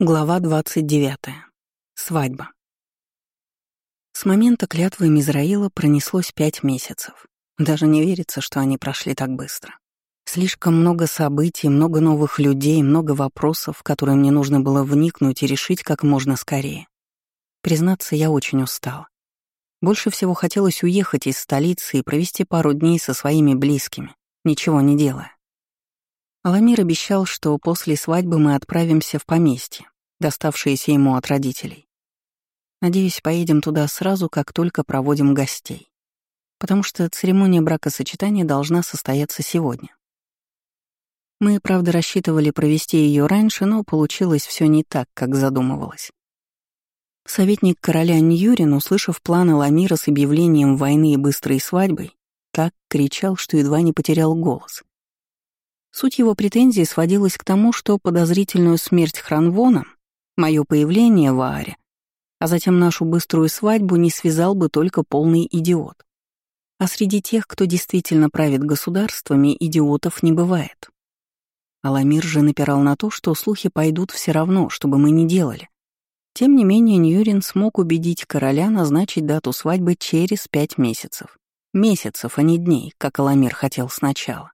Глава 29. Свадьба. С момента клятвы Мизраила пронеслось пять месяцев. Даже не верится, что они прошли так быстро. Слишком много событий, много новых людей, много вопросов, которые мне нужно было вникнуть и решить как можно скорее. Признаться, я очень устала. Больше всего хотелось уехать из столицы и провести пару дней со своими близкими, ничего не делая. Аламир обещал, что после свадьбы мы отправимся в поместье, доставшееся ему от родителей. Надеюсь, поедем туда сразу, как только проводим гостей. Потому что церемония бракосочетания должна состояться сегодня. Мы, правда, рассчитывали провести ее раньше, но получилось все не так, как задумывалось. Советник короля Ньюрин, услышав планы Ламира с объявлением войны и быстрой свадьбой, так кричал, что едва не потерял голос. Суть его претензий сводилась к тому, что подозрительную смерть Хранвона, мое появление в Ааре, а затем нашу быструю свадьбу не связал бы только полный идиот. А среди тех, кто действительно правит государствами, идиотов не бывает. Аламир же напирал на то, что слухи пойдут все равно, чтобы мы не делали. Тем не менее, Ньюрин смог убедить короля назначить дату свадьбы через пять месяцев. Месяцев, а не дней, как Аламир хотел сначала.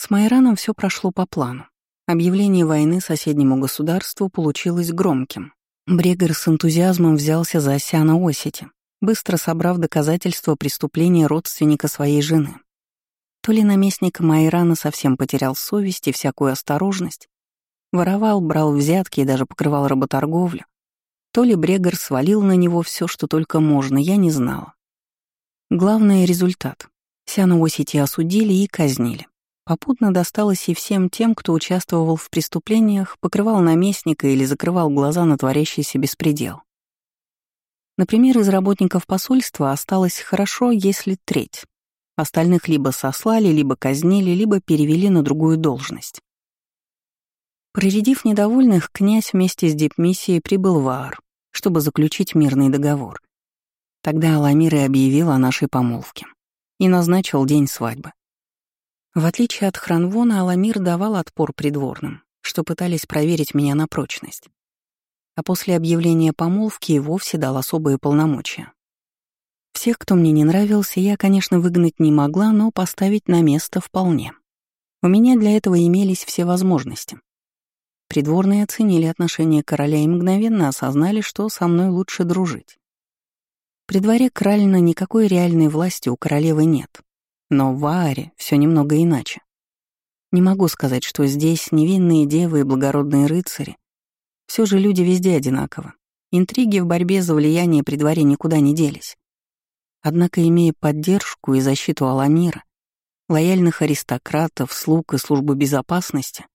С Майраном все прошло по плану. Объявление войны соседнему государству получилось громким. Брегер с энтузиазмом взялся за Осяна Осити, быстро собрав доказательства преступления родственника своей жены. То ли наместник Майрана совсем потерял совесть и всякую осторожность, воровал, брал взятки и даже покрывал работорговлю, то ли Брегер свалил на него все, что только можно, я не знала. Главный результат. Сяна Осити осудили и казнили. Попутно досталось и всем тем, кто участвовал в преступлениях, покрывал наместника или закрывал глаза на творящийся беспредел. Например, из работников посольства осталось хорошо, если треть. Остальных либо сослали, либо казнили, либо перевели на другую должность. Проредив недовольных, князь вместе с дипмиссией прибыл в Аар, чтобы заключить мирный договор. Тогда Аламир и объявил о нашей помолвке и назначил день свадьбы. В отличие от Хранвона, Аламир давал отпор придворным, что пытались проверить меня на прочность. А после объявления помолвки и вовсе дал особые полномочия. Всех, кто мне не нравился, я, конечно, выгнать не могла, но поставить на место вполне. У меня для этого имелись все возможности. Придворные оценили отношение короля и мгновенно осознали, что со мной лучше дружить. При дворе Кральна никакой реальной власти у королевы нет, но в Ааре все немного иначе. Не могу сказать, что здесь невинные девы и благородные рыцари. Все же люди везде одинаковы. Интриги в борьбе за влияние при дворе никуда не делись. Однако, имея поддержку и защиту Аламира, лояльных аристократов, слуг и службы безопасности,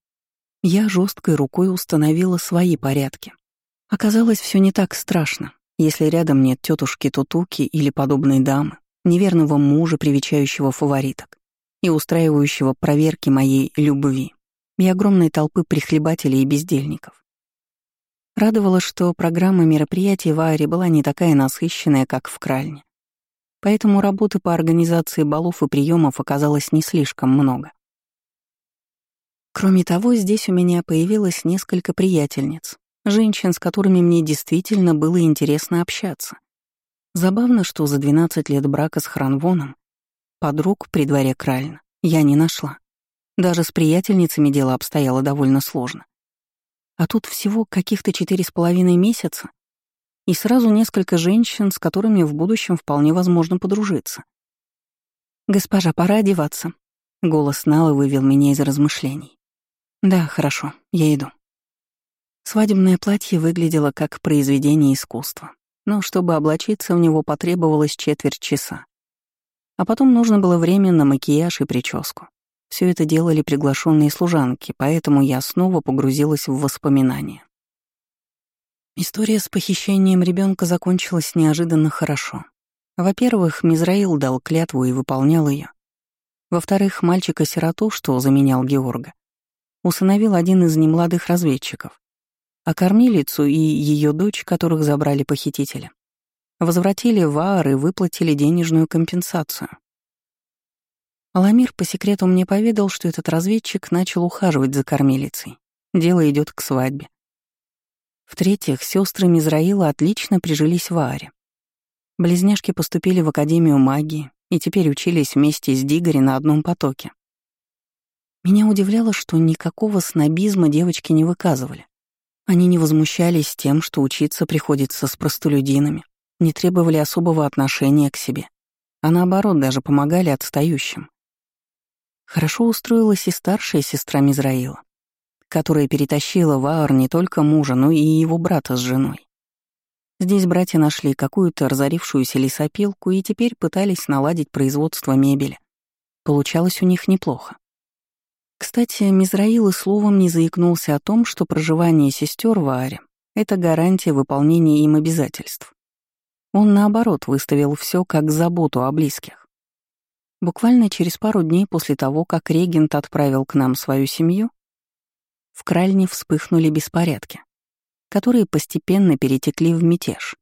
я жесткой рукой установила свои порядки. Оказалось, все не так страшно, если рядом нет тетушки Тутуки или подобной дамы, неверного мужа, привечающего фавориток и устраивающего проверки моей любви и огромной толпы прихлебателей и бездельников. Радовало, что программа мероприятий в Аре была не такая насыщенная, как в Кральне. Поэтому работы по организации балов и приемов оказалось не слишком много. Кроме того, здесь у меня появилось несколько приятельниц, женщин, с которыми мне действительно было интересно общаться. Забавно, что за 12 лет брака с Хранвоном подруг при дворе Кральна я не нашла. Даже с приятельницами дело обстояло довольно сложно. А тут всего каких-то четыре с половиной месяца, и сразу несколько женщин, с которыми в будущем вполне возможно подружиться. «Госпожа, пора одеваться», — голос Налы вывел меня из размышлений. «Да, хорошо, я иду». Свадебное платье выглядело как произведение искусства но чтобы облачиться в него потребовалось четверть часа. А потом нужно было время на макияж и прическу. Все это делали приглашенные служанки, поэтому я снова погрузилась в воспоминания. История с похищением ребенка закончилась неожиданно хорошо. Во-первых, Мизраил дал клятву и выполнял ее. Во-вторых, мальчика-сироту, что заменял Георга, усыновил один из немладых разведчиков а кормилицу и ее дочь, которых забрали похитители, возвратили в и выплатили денежную компенсацию. Аламир по секрету мне поведал, что этот разведчик начал ухаживать за кормилицей. Дело идет к свадьбе. В-третьих, сестры Мизраила отлично прижились в Ааре. Близняшки поступили в Академию магии и теперь учились вместе с Дигори на одном потоке. Меня удивляло, что никакого снобизма девочки не выказывали. Они не возмущались тем, что учиться приходится с простолюдинами, не требовали особого отношения к себе, а наоборот даже помогали отстающим. Хорошо устроилась и старшая сестра Мизраила, которая перетащила в Аар не только мужа, но и его брата с женой. Здесь братья нашли какую-то разорившуюся лесопилку и теперь пытались наладить производство мебели. Получалось у них неплохо. Кстати, Мизраил и словом не заикнулся о том, что проживание сестер в Ааре — это гарантия выполнения им обязательств. Он, наоборот, выставил все как заботу о близких. Буквально через пару дней после того, как регент отправил к нам свою семью, в Кральне вспыхнули беспорядки, которые постепенно перетекли в мятеж.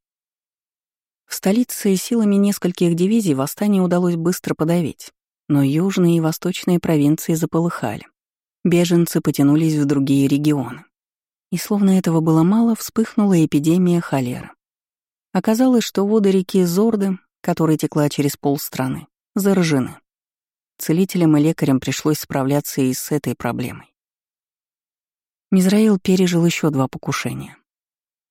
В столице силами нескольких дивизий восстание удалось быстро подавить, но южные и восточные провинции заполыхали. Беженцы потянулись в другие регионы. И словно этого было мало, вспыхнула эпидемия холеры. Оказалось, что воды реки Зорды, которая текла через полстраны, заражены. Целителям и лекарям пришлось справляться и с этой проблемой. Мизраил пережил еще два покушения.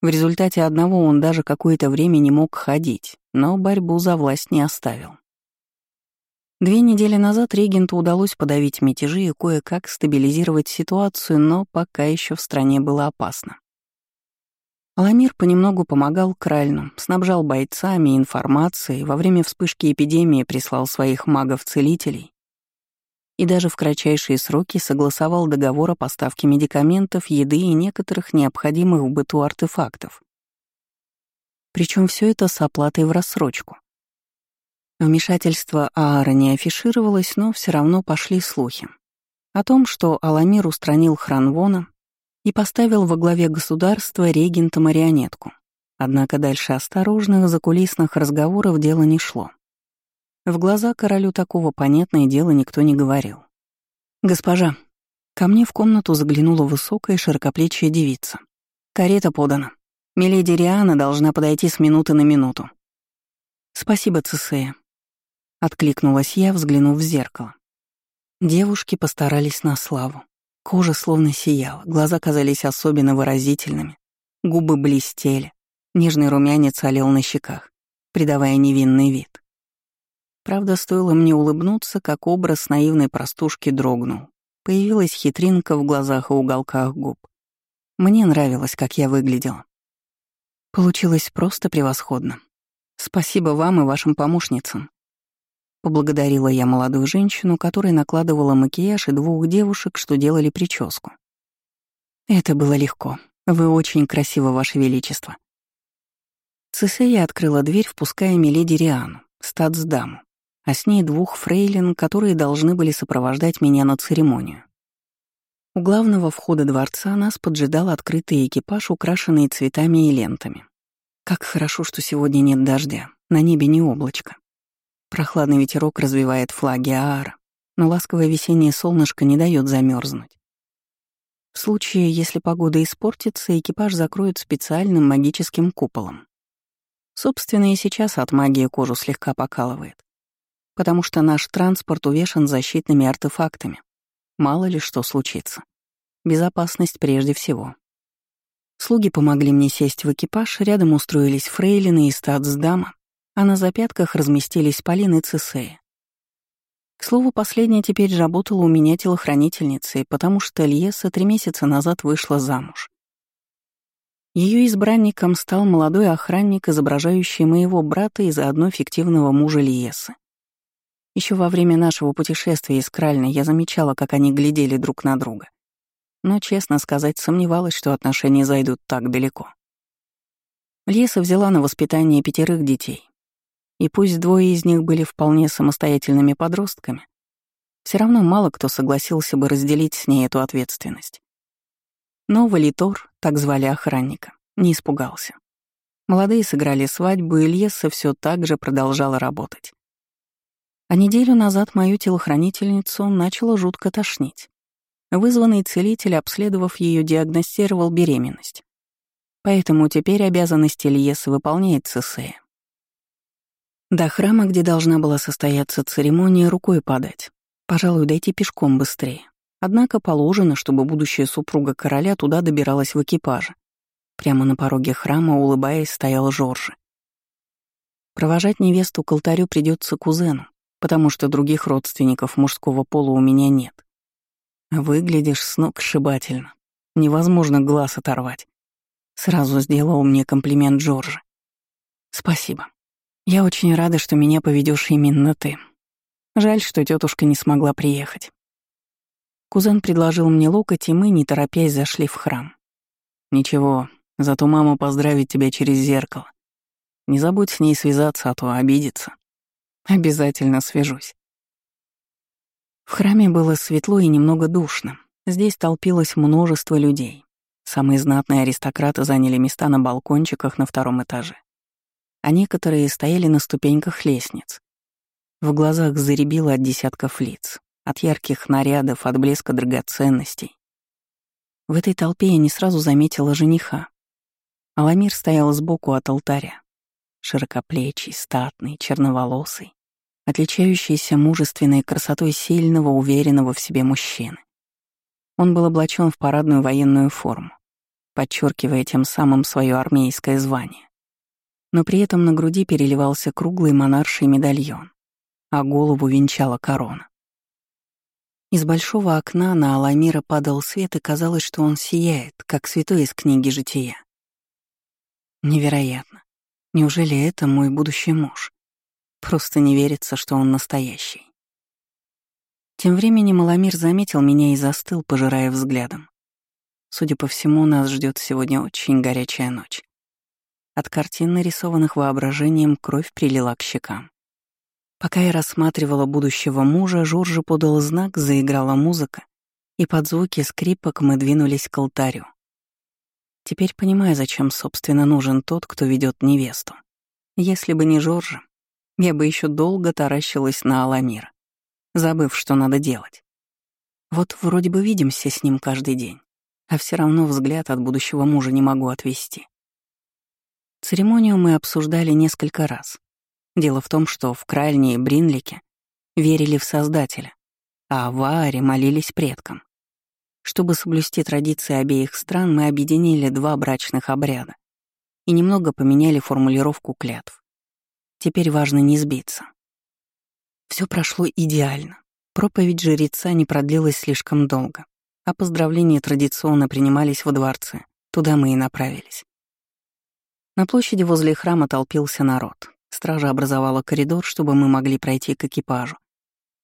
В результате одного он даже какое-то время не мог ходить, но борьбу за власть не оставил. Две недели назад регенту удалось подавить мятежи и кое-как стабилизировать ситуацию, но пока еще в стране было опасно. Аламир понемногу помогал Кральну, снабжал бойцами, информацией, во время вспышки эпидемии прислал своих магов-целителей и даже в кратчайшие сроки согласовал договор о поставке медикаментов, еды и некоторых необходимых в быту артефактов. Причем все это с оплатой в рассрочку. Вмешательство Аара не афишировалось, но все равно пошли слухи. О том, что Аламир устранил Хранвона и поставил во главе государства регента-марионетку. Однако дальше осторожных закулисных разговоров дело не шло. В глаза королю такого понятное дело никто не говорил. «Госпожа», ко мне в комнату заглянула высокая широкоплечья девица. «Карета подана. Миледи Риана должна подойти с минуты на минуту». «Спасибо, Цесея», Откликнулась я, взглянув в зеркало. Девушки постарались на славу. Кожа словно сияла, глаза казались особенно выразительными, губы блестели, нежный румянец олел на щеках, придавая невинный вид. Правда, стоило мне улыбнуться, как образ наивной простушки дрогнул. Появилась хитринка в глазах и уголках губ. Мне нравилось, как я выглядела. Получилось просто превосходно. Спасибо вам и вашим помощницам. Поблагодарила я молодую женщину, которая накладывала макияж и двух девушек, что делали прическу. Это было легко. Вы очень красиво, Ваше Величество. Цесея открыла дверь, впуская Миледи Риану, статсдаму, а с ней двух фрейлин, которые должны были сопровождать меня на церемонию. У главного входа дворца нас поджидал открытый экипаж, украшенный цветами и лентами. Как хорошо, что сегодня нет дождя, на небе не облачко. Прохладный ветерок развивает флаги Аара, но ласковое весеннее солнышко не дает замерзнуть. В случае, если погода испортится, экипаж закроют специальным магическим куполом. Собственно, и сейчас от магии кожу слегка покалывает, потому что наш транспорт увешан защитными артефактами. Мало ли что случится. Безопасность прежде всего. Слуги помогли мне сесть в экипаж, рядом устроились фрейлины и статсдама, а на запятках разместились Полин и Цесея. К слову, последняя теперь работала у меня телохранительницей, потому что Льеса три месяца назад вышла замуж. Ее избранником стал молодой охранник, изображающий моего брата и заодно фиктивного мужа Льесы. Еще во время нашего путешествия из Кральны я замечала, как они глядели друг на друга. Но, честно сказать, сомневалась, что отношения зайдут так далеко. Льеса взяла на воспитание пятерых детей, и пусть двое из них были вполне самостоятельными подростками, все равно мало кто согласился бы разделить с ней эту ответственность. Но Валитор, так звали охранника, не испугался. Молодые сыграли свадьбу, и Льеса все так же продолжала работать. А неделю назад мою телохранительницу начало жутко тошнить. Вызванный целитель, обследовав ее, диагностировал беременность. Поэтому теперь обязанности Льеса выполняет Цесея. До храма, где должна была состояться церемония, рукой подать. Пожалуй, дойти пешком быстрее. Однако положено, чтобы будущая супруга короля туда добиралась в экипаже. Прямо на пороге храма, улыбаясь, стоял Жоржи. Провожать невесту к алтарю придется кузену, потому что других родственников мужского пола у меня нет. Выглядишь с ног сшибательно. Невозможно глаз оторвать. Сразу сделал мне комплимент Джорджи. Спасибо. Я очень рада, что меня поведешь именно ты. Жаль, что тетушка не смогла приехать. Кузен предложил мне локоть, и мы, не торопясь, зашли в храм. Ничего, зато мама поздравит тебя через зеркало. Не забудь с ней связаться, а то обидится. Обязательно свяжусь. В храме было светло и немного душно. Здесь толпилось множество людей. Самые знатные аристократы заняли места на балкончиках на втором этаже. А некоторые стояли на ступеньках лестниц. В глазах заребило от десятков лиц, от ярких нарядов, от блеска драгоценностей. В этой толпе я не сразу заметила жениха. Аламир стоял сбоку от алтаря. Широкоплечий, статный, черноволосый, отличающийся мужественной красотой сильного, уверенного в себе мужчины. Он был облачен в парадную военную форму, подчеркивая тем самым свое армейское звание. Но при этом на груди переливался круглый монарший медальон, а голову венчала корона. Из большого окна на Аламира падал свет, и казалось, что он сияет, как святой из книги «Жития». Невероятно. Неужели это мой будущий муж? Просто не верится, что он настоящий. Тем временем Аламир заметил меня и застыл, пожирая взглядом. Судя по всему, нас ждет сегодня очень горячая ночь. От картин, нарисованных воображением, кровь прилила к щекам. Пока я рассматривала будущего мужа, Жоржи подал знак, заиграла музыка, и под звуки скрипок мы двинулись к алтарю. Теперь понимаю, зачем, собственно, нужен тот, кто ведет невесту. Если бы не Жоржи, я бы еще долго таращилась на Аламир, забыв, что надо делать. Вот вроде бы видимся с ним каждый день, а все равно взгляд от будущего мужа не могу отвести. Церемонию мы обсуждали несколько раз, Дело в том, что в Кральне и Бринлике верили в Создателя, а в Ааре молились предкам. Чтобы соблюсти традиции обеих стран, мы объединили два брачных обряда и немного поменяли формулировку клятв. Теперь важно не сбиться. Все прошло идеально. Проповедь жреца не продлилась слишком долго, а поздравления традиционно принимались во дворце. Туда мы и направились. На площади возле храма толпился народ. Стража образовала коридор, чтобы мы могли пройти к экипажу.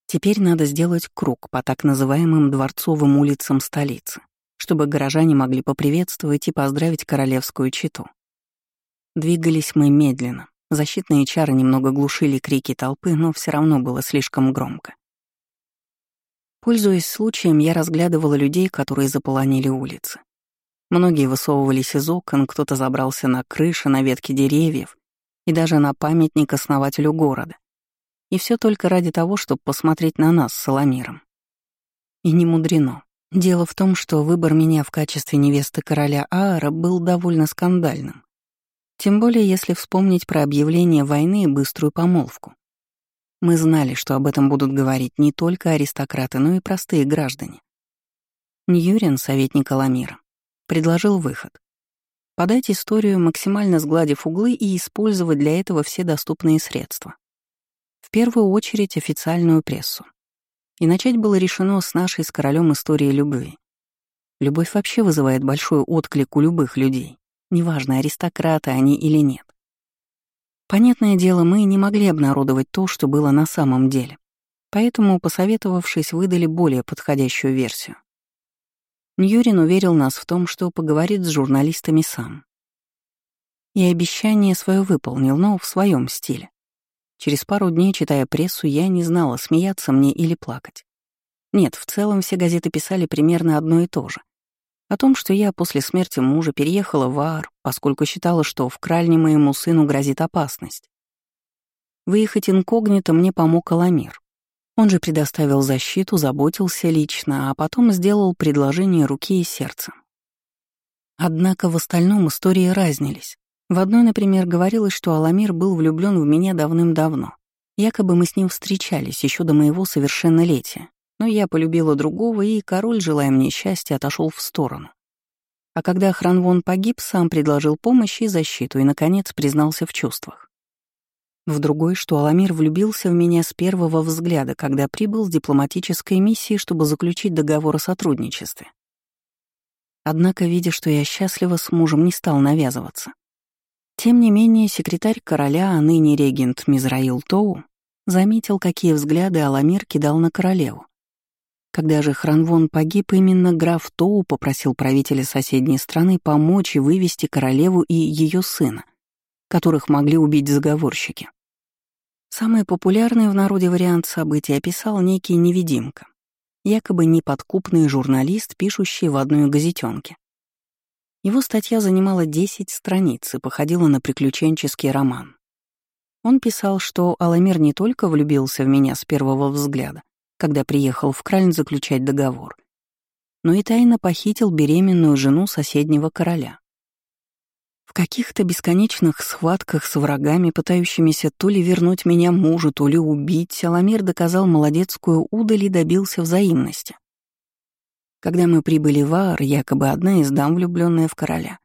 Теперь надо сделать круг по так называемым дворцовым улицам столицы, чтобы горожане могли поприветствовать и поздравить королевскую читу. Двигались мы медленно. Защитные чары немного глушили крики толпы, но все равно было слишком громко. Пользуясь случаем, я разглядывала людей, которые заполонили улицы. Многие высовывались из окон, кто-то забрался на крыши, на ветки деревьев, и даже на памятник основателю города. И все только ради того, чтобы посмотреть на нас с Соломиром. И не мудрено. Дело в том, что выбор меня в качестве невесты короля Аара был довольно скандальным. Тем более, если вспомнить про объявление войны и быструю помолвку. Мы знали, что об этом будут говорить не только аристократы, но и простые граждане. Ньюрин, советник Аламира, предложил выход подать историю, максимально сгладив углы и использовать для этого все доступные средства. В первую очередь официальную прессу. И начать было решено с нашей с королем истории любви. Любовь вообще вызывает большой отклик у любых людей, неважно, аристократы они или нет. Понятное дело, мы не могли обнародовать то, что было на самом деле, поэтому, посоветовавшись, выдали более подходящую версию. Ньюрин уверил нас в том, что поговорит с журналистами сам. И обещание свое выполнил, но в своем стиле. Через пару дней, читая прессу, я не знала, смеяться мне или плакать. Нет, в целом все газеты писали примерно одно и то же. О том, что я после смерти мужа переехала в Аар, поскольку считала, что в Кральне моему сыну грозит опасность. Выехать инкогнито мне помог Аламир. Он же предоставил защиту, заботился лично, а потом сделал предложение руки и сердца. Однако в остальном истории разнились. В одной, например, говорилось, что Аламир был влюблен в меня давным-давно. Якобы мы с ним встречались еще до моего совершеннолетия. Но я полюбила другого, и король, желая мне счастья, отошел в сторону. А когда Хранвон погиб, сам предложил помощь и защиту и, наконец, признался в чувствах. В другой, что Аламир влюбился в меня с первого взгляда, когда прибыл с дипломатической миссией, чтобы заключить договор о сотрудничестве. Однако, видя, что я счастлива с мужем, не стал навязываться. Тем не менее, секретарь короля, а ныне регент Мизраил Тоу, заметил, какие взгляды Аламир кидал на королеву. Когда же Хранвон погиб, именно граф Тоу попросил правителя соседней страны помочь и вывести королеву и ее сына, которых могли убить заговорщики. Самый популярный в народе вариант событий описал некий невидимка, якобы неподкупный журналист, пишущий в одной газетенке. Его статья занимала 10 страниц и походила на приключенческий роман. Он писал, что Аламир не только влюбился в меня с первого взгляда, когда приехал в Кральн заключать договор, но и тайно похитил беременную жену соседнего короля. Каких-то бесконечных схватках с врагами, пытающимися то ли вернуть меня мужу, то ли убить, Саламир доказал молодецкую удаль и добился взаимности. Когда мы прибыли в Аар, якобы одна из дам, влюбленная в короля,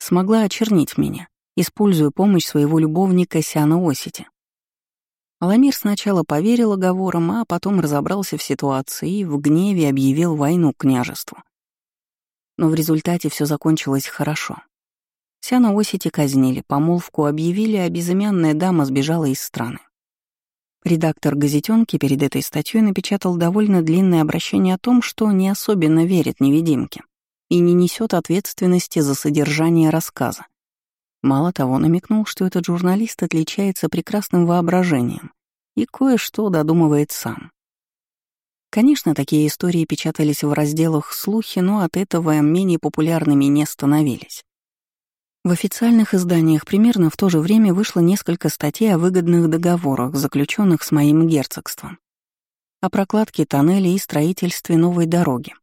смогла очернить меня, используя помощь своего любовника Сиана Осити. Аламир сначала поверил оговорам, а потом разобрался в ситуации и в гневе объявил войну княжеству. Но в результате все закончилось хорошо. Сяна Осити казнили, помолвку объявили, а безымянная дама сбежала из страны. Редактор газетенки перед этой статьей напечатал довольно длинное обращение о том, что не особенно верит невидимке и не несет ответственности за содержание рассказа, Мало того, намекнул, что этот журналист отличается прекрасным воображением и кое-что додумывает сам. Конечно, такие истории печатались в разделах «Слухи», но от этого менее популярными не становились. В официальных изданиях примерно в то же время вышло несколько статей о выгодных договорах, заключенных с моим герцогством, о прокладке тоннелей и строительстве новой дороги.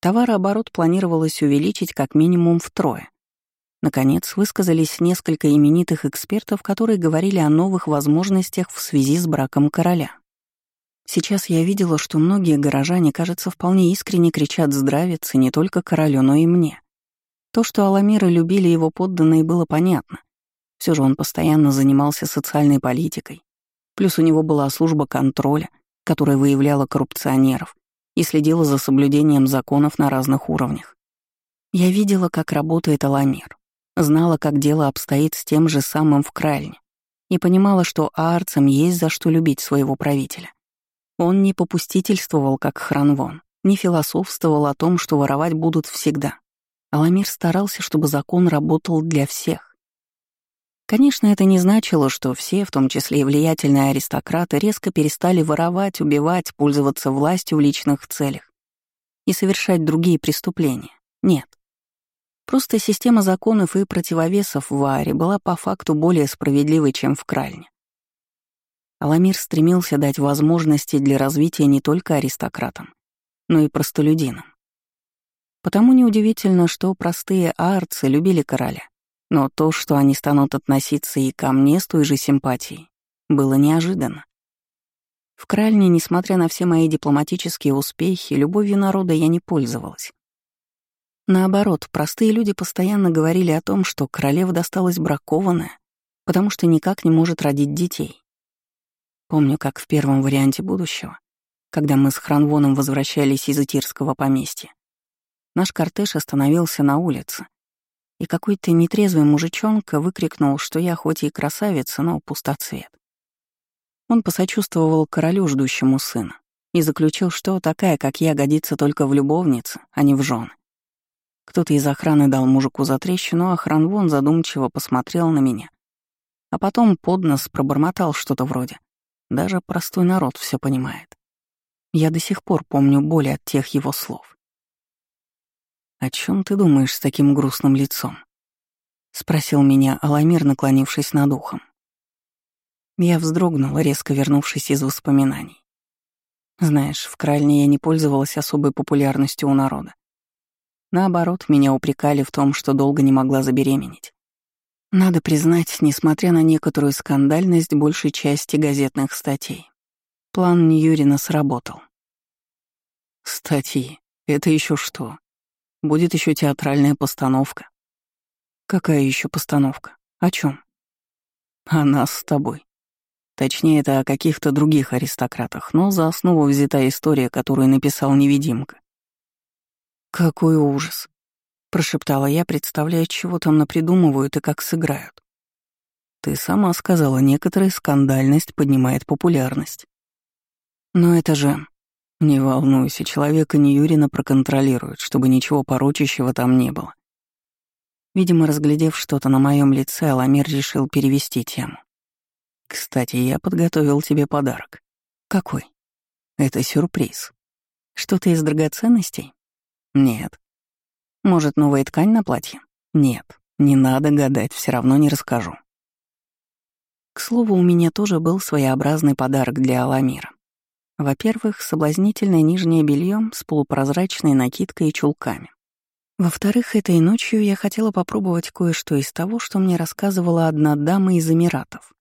Товарооборот планировалось увеличить как минимум втрое, Наконец, высказались несколько именитых экспертов, которые говорили о новых возможностях в связи с браком короля. Сейчас я видела, что многие горожане, кажется, вполне искренне кричат здравицы не только королю, но и мне. То, что Аламира любили его подданные, было понятно. Все же он постоянно занимался социальной политикой. Плюс у него была служба контроля, которая выявляла коррупционеров и следила за соблюдением законов на разных уровнях. Я видела, как работает Аламир. Знала, как дело обстоит с тем же самым в Кральне, и понимала, что аарцам есть за что любить своего правителя. Он не попустительствовал, как Хранвон, не философствовал о том, что воровать будут всегда. Аламир старался, чтобы закон работал для всех. Конечно, это не значило, что все, в том числе и влиятельные аристократы, резко перестали воровать, убивать, пользоваться властью в личных целях и совершать другие преступления. Нет. Просто система законов и противовесов в Ааре была по факту более справедливой, чем в Кральне. Аламир стремился дать возможности для развития не только аристократам, но и простолюдинам. Потому неудивительно, что простые аарцы любили короля, но то, что они станут относиться и ко мне с той же симпатией, было неожиданно. В Кральне, несмотря на все мои дипломатические успехи, любовью народа я не пользовалась. Наоборот, простые люди постоянно говорили о том, что королева досталась бракованная, потому что никак не может родить детей. Помню, как в первом варианте будущего, когда мы с Хранвоном возвращались из Итирского поместья, наш кортеж остановился на улице, и какой-то нетрезвый мужичонка выкрикнул, что я хоть и красавица, но пустоцвет. Он посочувствовал королю, ждущему сына, и заключил, что такая, как я, годится только в любовнице, а не в жены. Кто-то из охраны дал мужику за трещину, а Хранвон задумчиво посмотрел на меня. А потом под нос пробормотал что-то вроде. Даже простой народ все понимает. Я до сих пор помню боль от тех его слов. «О чем ты думаешь с таким грустным лицом?» — спросил меня Аламир, наклонившись над ухом. Я вздрогнула, резко вернувшись из воспоминаний. Знаешь, в Кральне я не пользовалась особой популярностью у народа. Наоборот, меня упрекали в том, что долго не могла забеременеть. Надо признать, несмотря на некоторую скандальность большей части газетных статей, план Ньюрина сработал. Статьи. Это еще что? Будет еще театральная постановка. Какая еще постановка? О чем? О нас с тобой. Точнее, это о каких-то других аристократах, но за основу взята история, которую написал невидимка. Какой ужас. Прошептала я, представляя, чего там напридумывают и как сыграют. Ты сама сказала, некоторая скандальность поднимает популярность. Но это же... Не волнуйся, человека не Юрина проконтролируют, чтобы ничего порочащего там не было. Видимо, разглядев что-то на моем лице, Аламир решил перевести тему. «Кстати, я подготовил тебе подарок». «Какой?» «Это сюрприз. Что-то из драгоценностей?» «Нет». «Может, новая ткань на платье?» «Нет. Не надо гадать, все равно не расскажу». К слову, у меня тоже был своеобразный подарок для Аламира. Во-первых, соблазнительное нижнее белье с полупрозрачной накидкой и чулками. Во-вторых, этой ночью я хотела попробовать кое-что из того, что мне рассказывала одна дама из Эмиратов.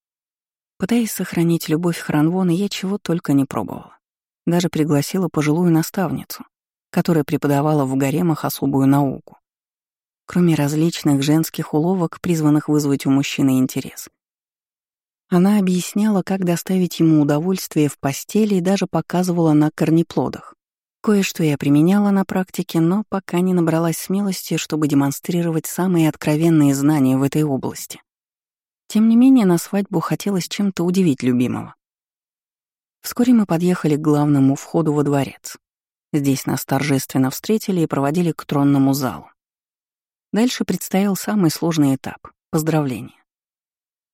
Пытаясь сохранить любовь Хранвона, я чего только не пробовала. Даже пригласила пожилую наставницу, которая преподавала в гаремах особую науку. Кроме различных женских уловок, призванных вызвать у мужчины интерес, она объясняла, как доставить ему удовольствие в постели и даже показывала на корнеплодах. Кое-что я применяла на практике, но пока не набралась смелости, чтобы демонстрировать самые откровенные знания в этой области. Тем не менее, на свадьбу хотелось чем-то удивить любимого. Вскоре мы подъехали к главному входу во дворец. Здесь нас торжественно встретили и проводили к тронному залу. Дальше предстоял самый сложный этап — поздравления.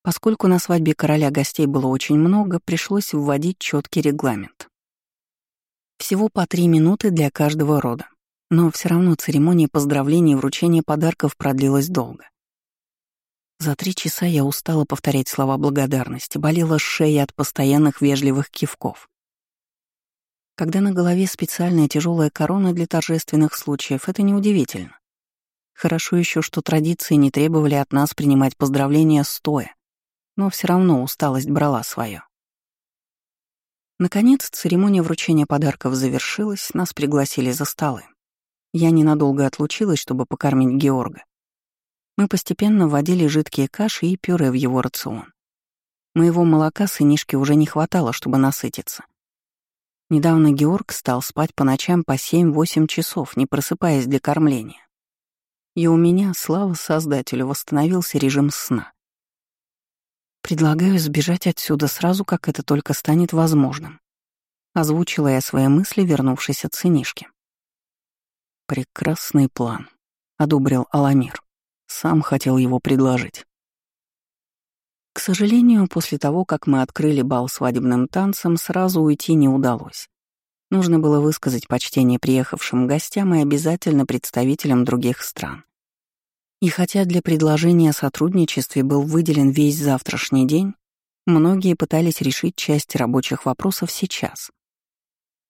Поскольку на свадьбе короля гостей было очень много, пришлось вводить четкий регламент. Всего по три минуты для каждого рода. Но все равно церемония поздравлений и вручения подарков продлилась долго. За три часа я устала повторять слова благодарности, болела шея от постоянных вежливых кивков. Когда на голове специальная тяжелая корона для торжественных случаев, это неудивительно. Хорошо еще, что традиции не требовали от нас принимать поздравления стоя, но все равно усталость брала свое. Наконец, церемония вручения подарков завершилась, нас пригласили за столы. Я ненадолго отлучилась, чтобы покормить Георга. Мы постепенно вводили жидкие каши и пюре в его рацион. Моего молока сынишке уже не хватало, чтобы насытиться. Недавно Георг стал спать по ночам по 7-8 часов, не просыпаясь для кормления. И у меня, слава Создателю, восстановился режим сна. Предлагаю сбежать отсюда сразу, как это только станет возможным. Озвучила я свои мысли, вернувшись от сынишки. Прекрасный план, одобрил Аламир. Сам хотел его предложить. К сожалению, после того, как мы открыли бал свадебным танцем, сразу уйти не удалось. Нужно было высказать почтение приехавшим гостям и обязательно представителям других стран. И хотя для предложения о сотрудничестве был выделен весь завтрашний день, многие пытались решить часть рабочих вопросов сейчас.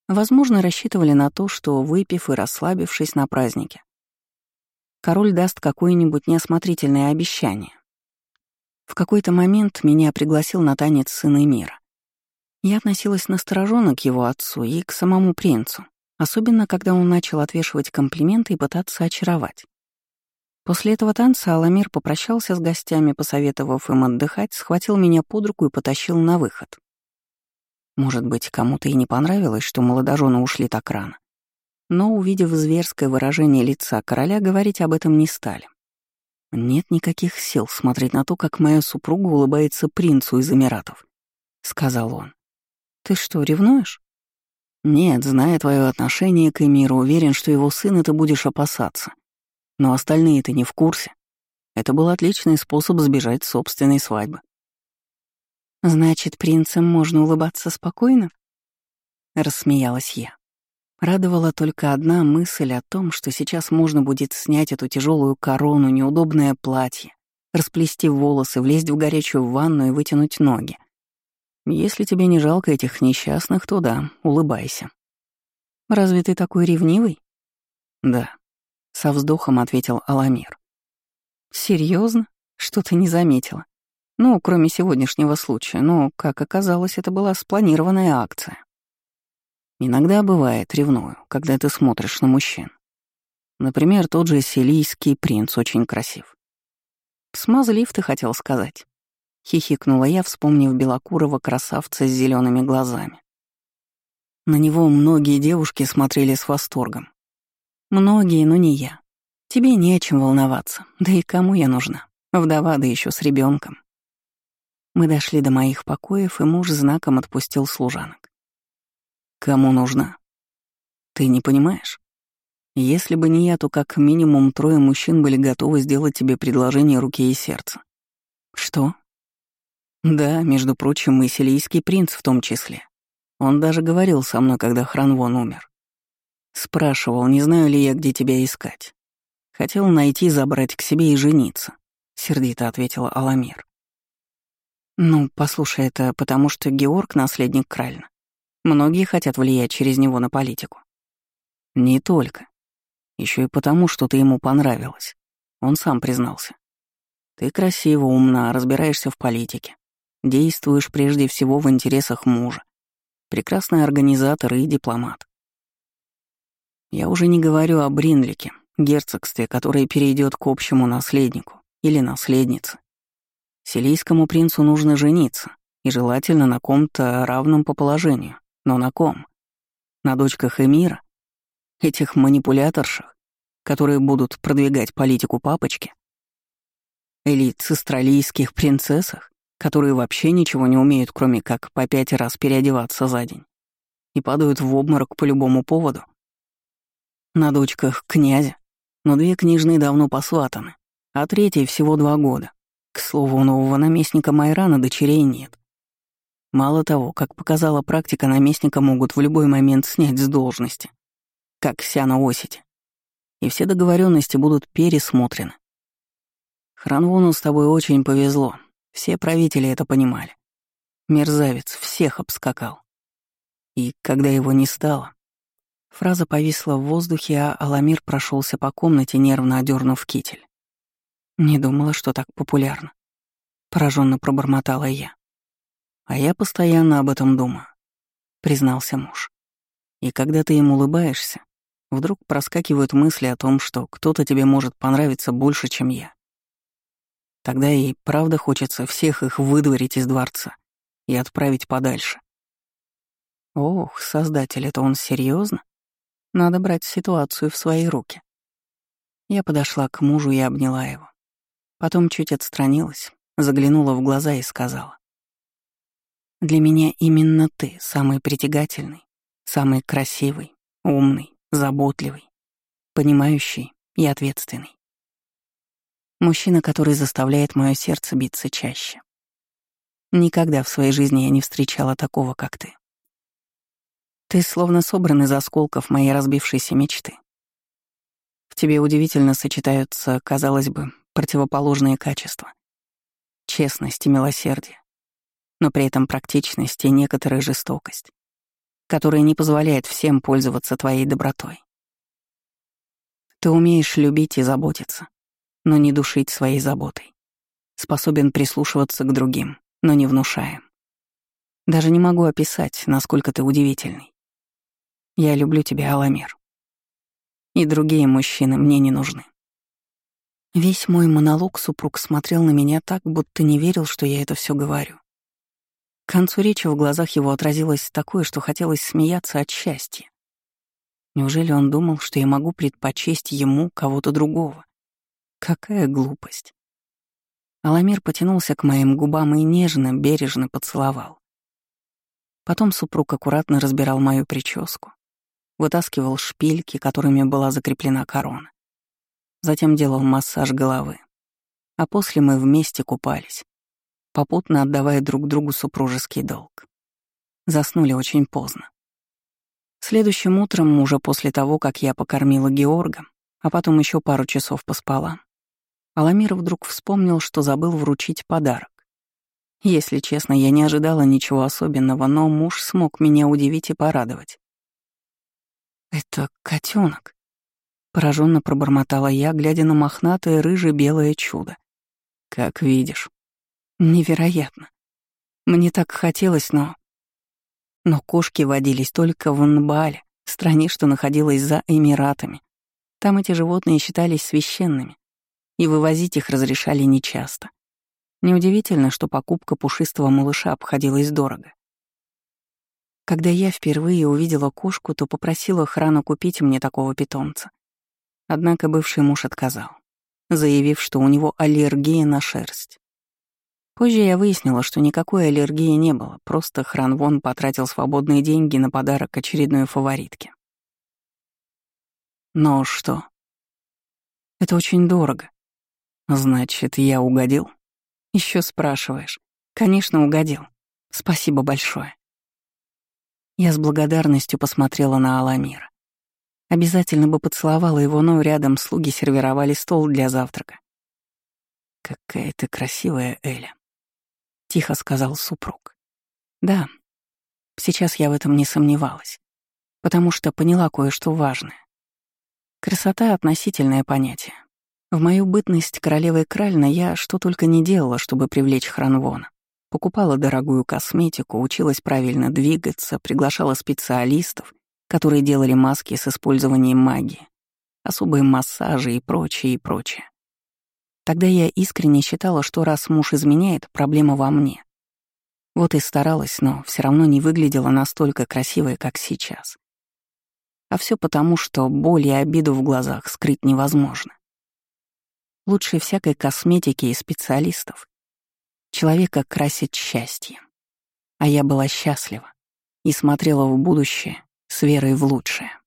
Возможно, рассчитывали на то, что, выпив и расслабившись на празднике, король даст какое-нибудь неосмотрительное обещание. В какой-то момент меня пригласил на танец сын мира. Я относилась настороженно к его отцу и к самому принцу, особенно когда он начал отвешивать комплименты и пытаться очаровать. После этого танца Аламир попрощался с гостями, посоветовав им отдыхать, схватил меня под руку и потащил на выход. Может быть, кому-то и не понравилось, что молодожены ушли так рано. Но, увидев зверское выражение лица короля, говорить об этом не стали. «Нет никаких сил смотреть на то, как моя супруга улыбается принцу из Эмиратов», — сказал он. «Ты что, ревнуешь?» «Нет, зная твое отношение к Эмиру, уверен, что его сына ты будешь опасаться. Но остальные-то не в курсе. Это был отличный способ сбежать с собственной свадьбы. «Значит, принцам можно улыбаться спокойно?» Рассмеялась я. Радовала только одна мысль о том, что сейчас можно будет снять эту тяжелую корону, неудобное платье, расплести волосы, влезть в горячую ванну и вытянуть ноги. Если тебе не жалко этих несчастных, то да, улыбайся. Разве ты такой ревнивый? Да. — со вздохом ответил Аламир. Серьезно? Что ты не заметила? Ну, кроме сегодняшнего случая, но, как оказалось, это была спланированная акция. Иногда бывает, ревную, когда ты смотришь на мужчин. Например, тот же силийский принц очень красив. «Смазлив, ты хотел сказать», — хихикнула я, вспомнив белокурого красавца с зелеными глазами. На него многие девушки смотрели с восторгом. Многие, но не я. Тебе не о чем волноваться, да и кому я нужна? Вдова, да еще с ребенком. Мы дошли до моих покоев, и муж знаком отпустил служанок. Кому нужна? Ты не понимаешь? Если бы не я, то как минимум трое мужчин были готовы сделать тебе предложение руки и сердца. Что? Да, между прочим, и силийский принц в том числе. Он даже говорил со мной, когда Хранвон умер. Спрашивал, не знаю ли я, где тебя искать. Хотел найти, забрать к себе и жениться, — сердито ответила Аламир. Ну, послушай, это потому, что Георг — наследник Кральна. Многие хотят влиять через него на политику. Не только. Еще и потому, что ты ему понравилась. Он сам признался. Ты красиво, умна, разбираешься в политике. Действуешь прежде всего в интересах мужа. Прекрасный организатор и дипломат. Я уже не говорю о Бринлике, герцогстве, которое перейдет к общему наследнику или наследнице. Силийскому принцу нужно жениться, и желательно на ком-то равном по положению. Но на ком? На дочках Эмира? Этих манипуляторших, которые будут продвигать политику папочки? Или цистралийских принцессах? которые вообще ничего не умеют, кроме как по пять раз переодеваться за день, и падают в обморок по любому поводу. На дочках князя, но две княжны давно посватаны, а третьей всего два года. К слову, у нового наместника Майрана дочерей нет. Мало того, как показала практика, наместника могут в любой момент снять с должности, как Сяна Осити. И все договоренности будут пересмотрены. Хранвону с тобой очень повезло, все правители это понимали. Мерзавец всех обскакал. И когда его не стало... Фраза повисла в воздухе, а Аламир прошелся по комнате, нервно одернув китель. Не думала, что так популярно. Пораженно пробормотала я. А я постоянно об этом думаю, признался муж. И когда ты им улыбаешься, вдруг проскакивают мысли о том, что кто-то тебе может понравиться больше, чем я. Тогда и правда хочется всех их выдворить из дворца и отправить подальше. Ох, создатель, это он серьезно? Надо брать ситуацию в свои руки. Я подошла к мужу и обняла его. Потом чуть отстранилась, заглянула в глаза и сказала. «Для меня именно ты самый притягательный, самый красивый, умный, заботливый, понимающий и ответственный. Мужчина, который заставляет мое сердце биться чаще. Никогда в своей жизни я не встречала такого, как ты. Ты словно собран из осколков моей разбившейся мечты. В тебе удивительно сочетаются, казалось бы, противоположные качества. Честность и милосердие, но при этом практичность и некоторая жестокость, которая не позволяет всем пользоваться твоей добротой. Ты умеешь любить и заботиться, но не душить своей заботой. Способен прислушиваться к другим, но не внушаем. Даже не могу описать, насколько ты удивительный. Я люблю тебя, Аламир. И другие мужчины мне не нужны. Весь мой монолог супруг смотрел на меня так, будто не верил, что я это все говорю. К концу речи в глазах его отразилось такое, что хотелось смеяться от счастья. Неужели он думал, что я могу предпочесть ему кого-то другого? Какая глупость. Аламир потянулся к моим губам и нежно, бережно поцеловал. Потом супруг аккуратно разбирал мою прическу, вытаскивал шпильки, которыми была закреплена корона. Затем делал массаж головы. А после мы вместе купались, попутно отдавая друг другу супружеский долг. Заснули очень поздно. Следующим утром, уже после того, как я покормила Георга, а потом еще пару часов поспала, Аламир вдруг вспомнил, что забыл вручить подарок. Если честно, я не ожидала ничего особенного, но муж смог меня удивить и порадовать. «Это котенок, Пораженно пробормотала я, глядя на мохнатое рыже-белое чудо. Как видишь. Невероятно. Мне так хотелось, но... Но кошки водились только в Нбале, стране, что находилась за Эмиратами. Там эти животные считались священными, и вывозить их разрешали нечасто. Неудивительно, что покупка пушистого малыша обходилась дорого. Когда я впервые увидела кошку, то попросила охрану купить мне такого питомца. Однако бывший муж отказал, заявив, что у него аллергия на шерсть. Позже я выяснила, что никакой аллергии не было, просто Хранвон потратил свободные деньги на подарок очередной фаворитке. Но что? Это очень дорого. Значит, я угодил? Еще спрашиваешь. Конечно, угодил. Спасибо большое. Я с благодарностью посмотрела на Аламира. Обязательно бы поцеловала его, но рядом слуги сервировали стол для завтрака. «Какая ты красивая, Эля», — тихо сказал супруг. «Да, сейчас я в этом не сомневалась, потому что поняла кое-что важное. Красота — относительное понятие. В мою бытность королевой Кральна я что только не делала, чтобы привлечь Хранвона. Покупала дорогую косметику, училась правильно двигаться, приглашала специалистов, которые делали маски с использованием магии, особые массажи и прочее, и прочее. Тогда я искренне считала, что раз муж изменяет, проблема во мне. Вот и старалась, но все равно не выглядела настолько красивой, как сейчас. А все потому, что боль и обиду в глазах скрыть невозможно. Лучше всякой косметики и специалистов. Человека красит счастье. А я была счастлива и смотрела в будущее с верой в лучшее.